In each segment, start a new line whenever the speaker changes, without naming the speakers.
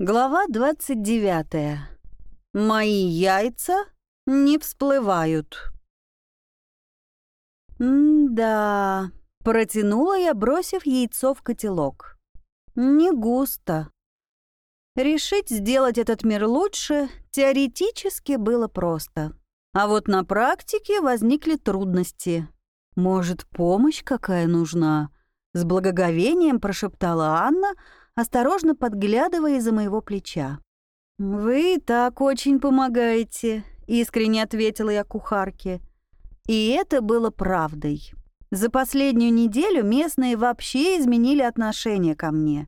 Глава 29. Мои яйца не всплывают. «М-да», — протянула я, бросив яйцо в котелок. «Не густо». Решить сделать этот мир лучше теоретически было просто. А вот на практике возникли трудности. «Может, помощь какая нужна?» С благоговением прошептала Анна, осторожно подглядывая из-за моего плеча. «Вы так очень помогаете», — искренне ответила я кухарке. И это было правдой. За последнюю неделю местные вообще изменили отношение ко мне.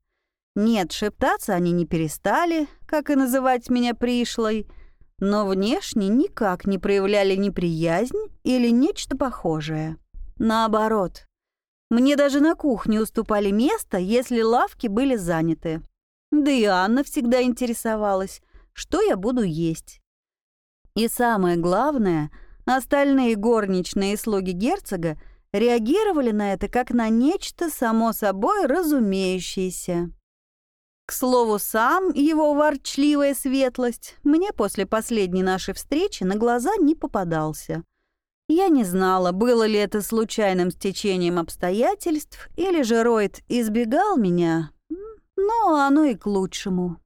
Нет, шептаться они не перестали, как и называть меня пришлой, но внешне никак не проявляли неприязнь или нечто похожее. Наоборот, мне даже на кухне уступали место, если лавки были заняты. Да и Анна всегда интересовалась, что я буду есть. И самое главное, остальные горничные и слуги герцога реагировали на это как на нечто само собой разумеющееся. К слову, сам его ворчливая светлость мне после последней нашей встречи на глаза не попадался. Я не знала, было ли это случайным стечением обстоятельств, или же Ройд избегал меня, но оно и к лучшему.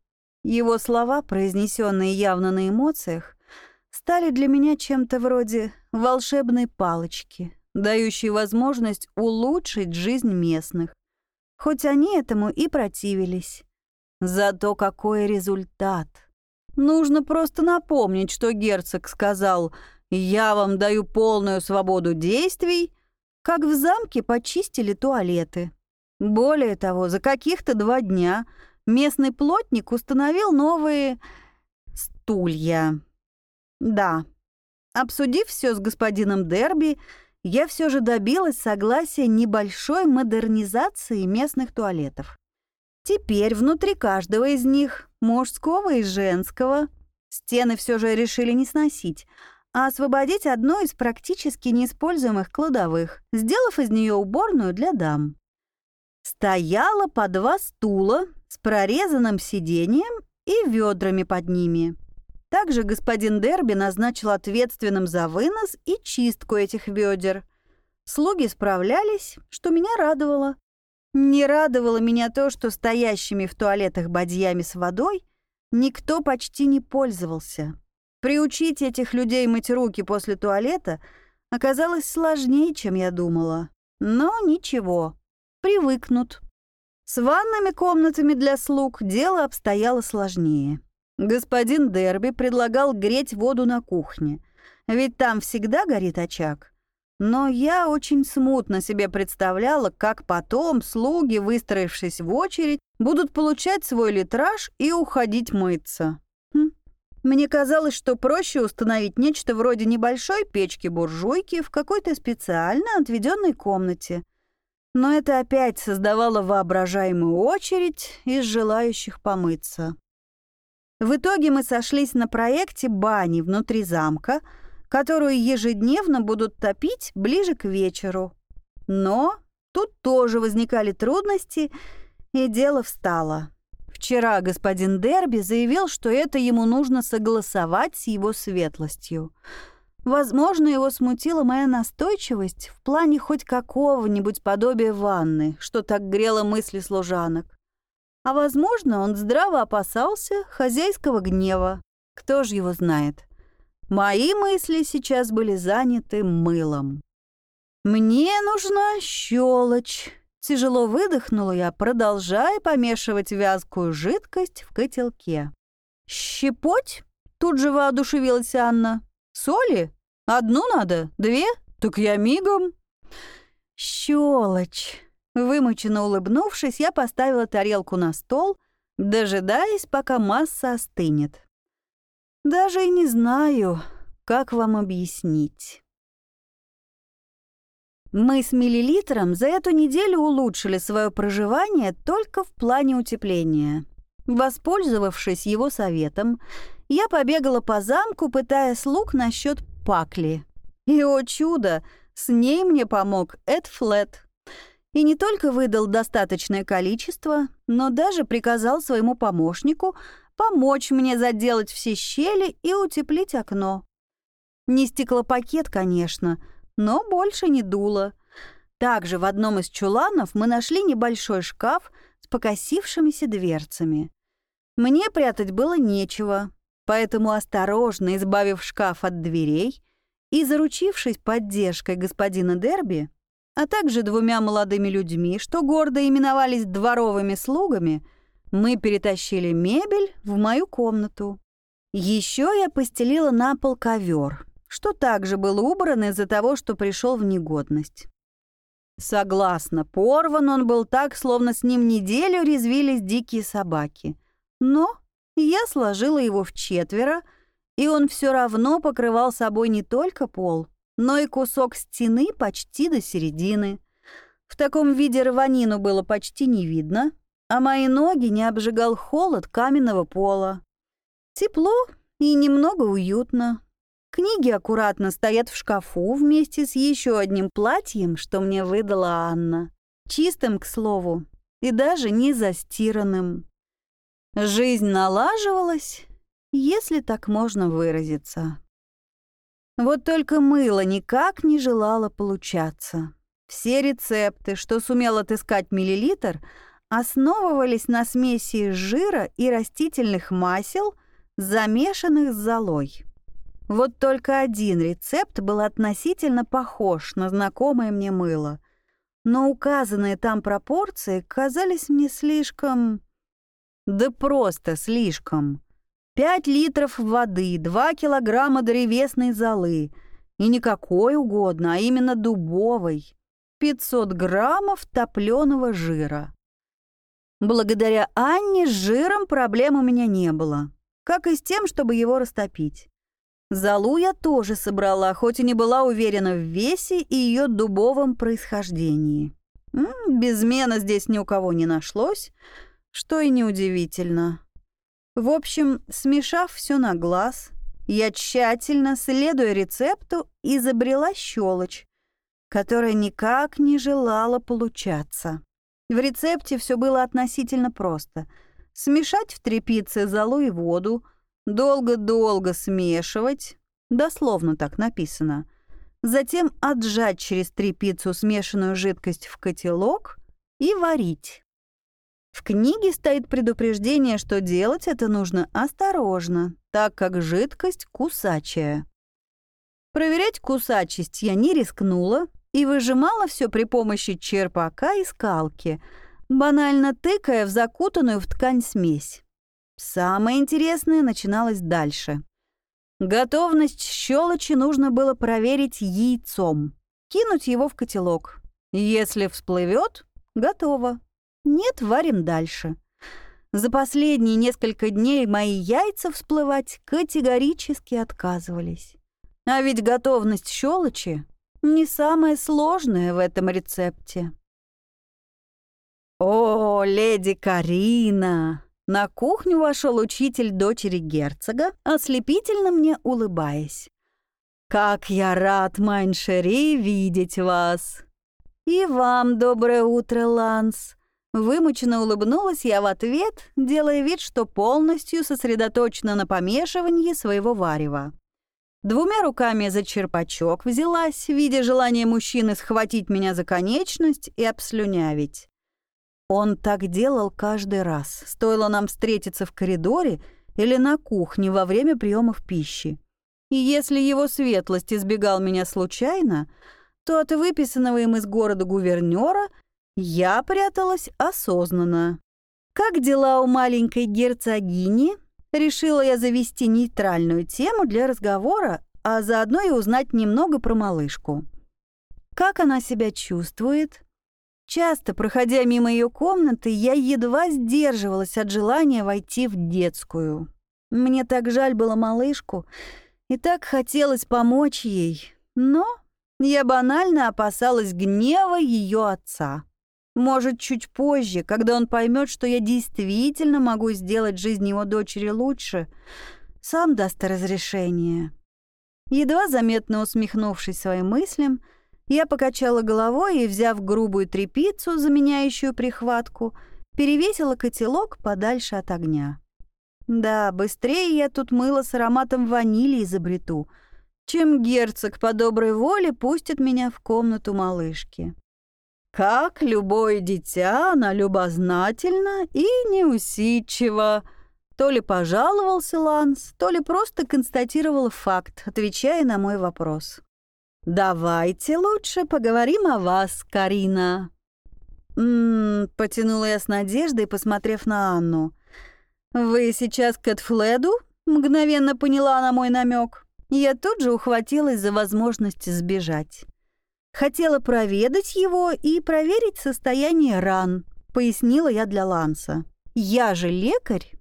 Его слова, произнесенные явно на эмоциях, стали для меня чем-то вроде волшебной палочки, дающей возможность улучшить жизнь местных, хоть они этому и противились. Зато какой результат! Нужно просто напомнить, что герцог сказал — я вам даю полную свободу действий, как в замке почистили туалеты. Более того, за каких-то два дня местный плотник установил новые стулья. Да, обсудив все с господином Дерби, я все же добилась согласия небольшой модернизации местных туалетов. Теперь внутри каждого из них, мужского и женского, стены все же решили не сносить — а освободить одну из практически неиспользуемых кладовых, сделав из нее уборную для дам. Стояло по два стула с прорезанным сиденьем и ведрами под ними. Также господин Дерби назначил ответственным за вынос и чистку этих ведер. Слуги справлялись, что меня радовало. Не радовало меня то, что стоящими в туалетах бадьями с водой никто почти не пользовался. Приучить этих людей мыть руки после туалета оказалось сложнее, чем я думала. Но ничего, привыкнут. С ванными комнатами для слуг дело обстояло сложнее. Господин Дерби предлагал греть воду на кухне, ведь там всегда горит очаг. Но я очень смутно себе представляла, как потом слуги, выстроившись в очередь, будут получать свой литраж и уходить мыться. Мне казалось, что проще установить нечто вроде небольшой печки-буржуйки в какой-то специально отведенной комнате. Но это опять создавало воображаемую очередь из желающих помыться. В итоге мы сошлись на проекте бани внутри замка, которую ежедневно будут топить ближе к вечеру. Но тут тоже возникали трудности, и дело встало. Вчера господин Дерби заявил, что это ему нужно согласовать с его светлостью. Возможно, его смутила моя настойчивость в плане хоть какого-нибудь подобия ванны, что так грело мысли служанок. А возможно, он здраво опасался хозяйского гнева. Кто же его знает? Мои мысли сейчас были заняты мылом. «Мне нужна щелочь», Тяжело выдохнула я, продолжая помешивать вязкую жидкость в котелке. «Щепоть?» — тут же воодушевилась Анна. «Соли? Одну надо? Две? Так я мигом». «Щелочь!» Вымученно улыбнувшись, я поставила тарелку на стол, дожидаясь, пока масса остынет. «Даже и не знаю, как вам объяснить». Мы с миллилитром за эту неделю улучшили свое проживание только в плане утепления. Воспользовавшись его советом, я побегала по замку, пытая слуг насчет пакли. И, о чудо, с ней мне помог Эд Флет. И не только выдал достаточное количество, но даже приказал своему помощнику помочь мне заделать все щели и утеплить окно. Не стеклопакет, конечно, но больше не дуло. Также в одном из чуланов мы нашли небольшой шкаф с покосившимися дверцами. Мне прятать было нечего, поэтому, осторожно избавив шкаф от дверей и заручившись поддержкой господина Дерби, а также двумя молодыми людьми, что гордо именовались дворовыми слугами, мы перетащили мебель в мою комнату. Еще я постелила на пол ковер, что также был убран из-за того, что пришел в негодность. Согласна, порван он был так, словно с ним неделю резвились дикие собаки. Но я сложила его в четверо, и он все равно покрывал собой не только пол, но и кусок стены почти до середины. В таком виде рванину было почти не видно, а мои ноги не обжигал холод каменного пола. Тепло и немного уютно. Книги аккуратно стоят в шкафу вместе с еще одним платьем, что мне выдала Анна. Чистым, к слову, и даже не застиранным. Жизнь налаживалась, если так можно выразиться. Вот только мыло никак не желало получаться. Все рецепты, что сумел отыскать миллилитр, основывались на смеси жира и растительных масел, замешанных с золой. Вот только один рецепт был относительно похож на знакомое мне мыло, но указанные там пропорции казались мне слишком... Да просто слишком. Пять литров воды, два килограмма древесной золы. И не какой угодно, а именно дубовой. 500 граммов топленого жира. Благодаря Анне с жиром проблем у меня не было, как и с тем, чтобы его растопить. Залу я тоже собрала, хоть и не была уверена в весе и ее дубовом происхождении. Безмена здесь ни у кого не нашлось, что и неудивительно. В общем, смешав все на глаз, я тщательно, следуя рецепту, изобрела щелочь, которая никак не желала получаться. В рецепте все было относительно просто. Смешать в трепице золу и воду, долго-долго смешивать, дословно так написано, затем отжать через трепицу смешанную жидкость в котелок и варить. В книге стоит предупреждение, что делать это нужно осторожно, так как жидкость кусачая. Проверять кусачесть я не рискнула и выжимала все при помощи черпака и скалки, банально тыкая в закутанную в ткань смесь. Самое интересное начиналось дальше. Готовность щелочи нужно было проверить яйцом. Кинуть его в котелок. Если всплывет, готово. Нет, варим дальше. За последние несколько дней мои яйца всплывать категорически отказывались. А ведь готовность щелочи не самое сложное в этом рецепте. «О, леди Карина!» На кухню вошел учитель дочери герцога, ослепительно мне улыбаясь. «Как я рад, Майншери, видеть вас!» «И вам доброе утро, Ланс!» Вымученно улыбнулась я в ответ, делая вид, что полностью сосредоточена на помешивании своего варева. Двумя руками за черпачок взялась, видя желание мужчины схватить меня за конечность и обслюнявить. Он так делал каждый раз, стоило нам встретиться в коридоре или на кухне во время приемов пищи. И если его светлость избегал меня случайно, то от выписанного им из города гувернера я пряталась осознанно. Как дела у маленькой герцогини? Решила я завести нейтральную тему для разговора, а заодно и узнать немного про малышку. Как она себя чувствует? Часто, проходя мимо ее комнаты, я едва сдерживалась от желания войти в детскую. Мне так жаль было малышку, и так хотелось помочь ей, но я банально опасалась гнева ее отца. Может, чуть позже, когда он поймет, что я действительно могу сделать жизнь его дочери лучше, сам даст разрешение. Едва заметно усмехнувшись своим мыслям, Я покачала головой и, взяв грубую трепицу, заменяющую прихватку, перевесила котелок подальше от огня. Да, быстрее я тут мыло с ароматом ванили изобрету, чем герцог по доброй воле пустит меня в комнату малышки. Как любое дитя, она любознательна и неусидчива. То ли пожаловался Ланс, то ли просто констатировал факт, отвечая на мой вопрос. «Давайте лучше поговорим о вас, Карина». «М-м-м», потянула я с надеждой, посмотрев на Анну. «Вы сейчас к Эдфледу?» — мгновенно поняла она мой намек. Я тут же ухватилась за возможность сбежать. Хотела проведать его и проверить состояние ран, пояснила я для Ланса. Я же лекарь.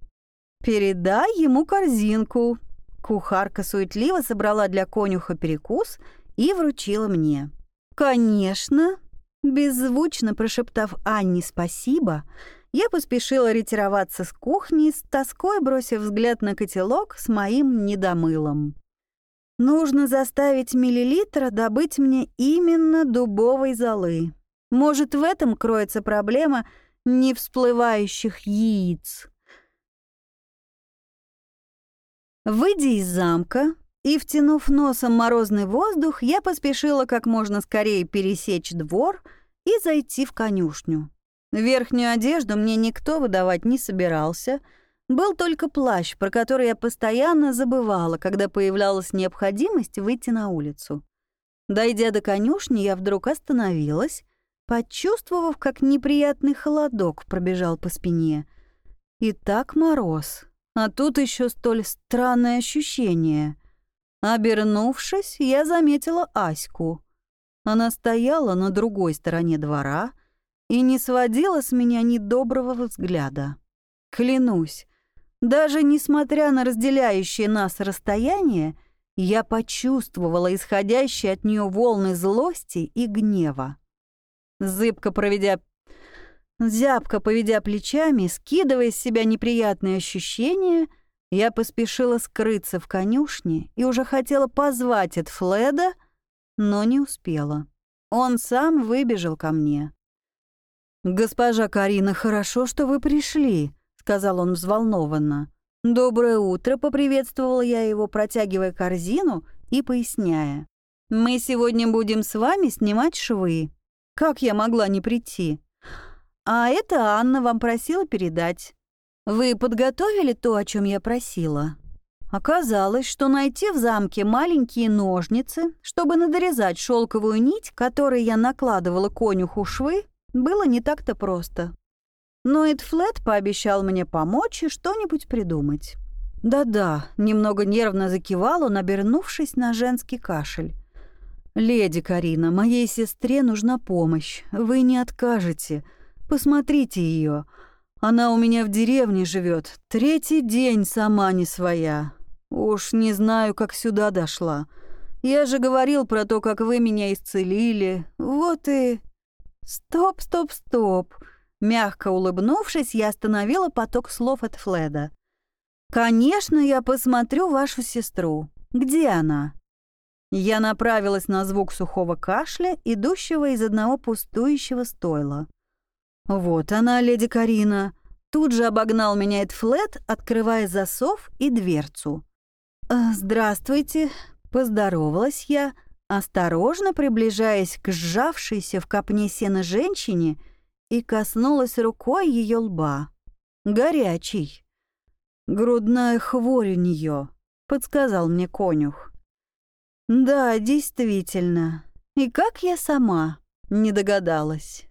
Передай ему корзинку. Кухарка суетливо собрала для конюха перекус и вручила мне. Конечно, беззвучно прошептав Анне спасибо, я поспешила ретироваться с кухни, с тоской бросив взгляд на котелок с моим недомылом. Нужно заставить миллилитра добыть мне именно дубовой золы. Может, в этом кроется проблема не всплывающих яиц. Выйдя из замка и втянув носом морозный воздух, я поспешила как можно скорее пересечь двор и зайти в конюшню. Верхнюю одежду мне никто выдавать не собирался — был только плащ, про который я постоянно забывала, когда появлялась необходимость выйти на улицу. Дойдя до конюшни, я вдруг остановилась, почувствовав, как неприятный холодок пробежал по спине. И так мороз, а тут еще столь странное ощущение. Обернувшись, я заметила Аську. Она стояла на другой стороне двора и не сводила с меня ни взгляда. Клянусь, даже несмотря на разделяющее нас расстояние, я почувствовала исходящие от нее волны злости и гнева. Зыбко проведя... Зябко поведя плечами, скидывая с себя неприятные ощущения, я поспешила скрыться в конюшне и уже хотела позвать от Фледа, но не успела. Он сам выбежал ко мне. «Госпожа Карина, хорошо, что вы пришли», сказал он взволнованно. «Доброе утро», — поприветствовала я его, протягивая корзину и поясняя. «Мы сегодня будем с вами снимать швы. Как я могла не прийти? А это Анна вам просила передать. Вы подготовили то, о чем я просила?» Оказалось, что найти в замке маленькие ножницы, чтобы надрезать шелковую нить, которой я накладывала конюху швы, было не так-то просто. Но Эдфлет пообещал мне помочь и что-нибудь придумать. «Да-да», — немного нервно закивал он, обернувшись на женский кашель. «Леди Карина, моей сестре нужна помощь. Вы не откажете. Посмотрите ее. Она у меня в деревне живет. Третий день сама не своя. Уж не знаю, как сюда дошла. Я же говорил про то, как вы меня исцелили. Вот и...» «Стоп, стоп, стоп!» Мягко улыбнувшись, я остановила поток слов от Фледа. «Конечно, я посмотрю вашу сестру. Где она?» Я направилась на звук сухого кашля, идущего из одного пустующего стойла. «Вот она, леди Карина!» Тут же обогнал меня Эдфлет, открывая засов и дверцу. «Э, «Здравствуйте», — поздоровалась я, осторожно приближаясь к сжавшейся в копне сена женщине — и коснулась рукой ее лба. Горячий. «Грудная хворь у нее», — подсказал мне конюх. «Да, действительно. И как я сама не догадалась».